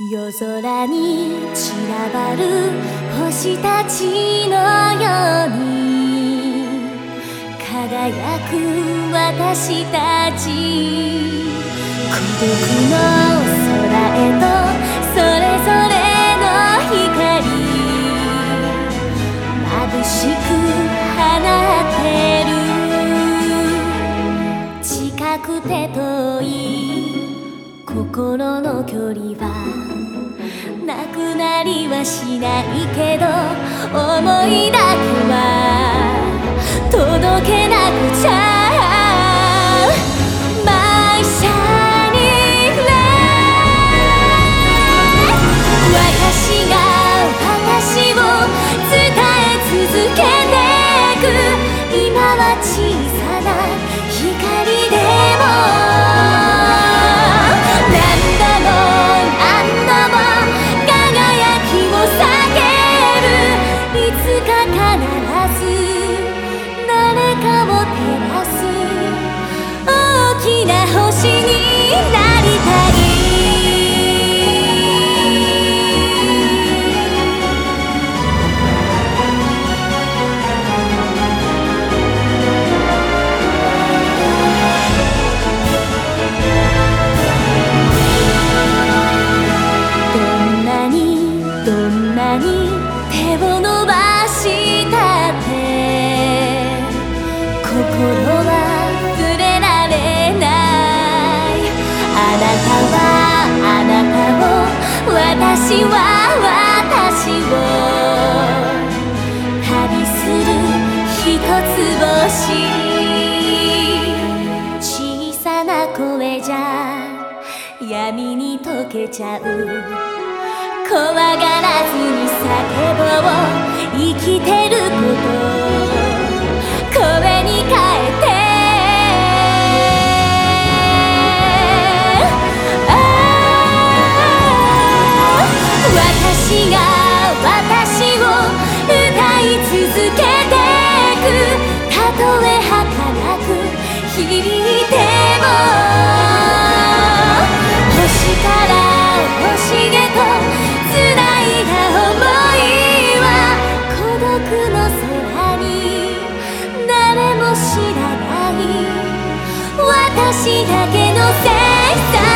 夜空に散らばる星たちのように輝く私たち孤独の空へとそれぞれの光眩しく放ってる近くて遠い心の距離はなくなりはしないけど思いだけは届けなくちゃ。毎シャニレ私が私を伝え続けてく。今は小さな光で星になりたい。どんなにどんなに手を伸ばしたって心私は私を旅する一つ星。小さな声じゃ闇に溶けちゃう。怖がらずに叫ぼう。生きえ儚く響いても星から星へとつないだ想いは孤独の空に誰も知らない私だけのせい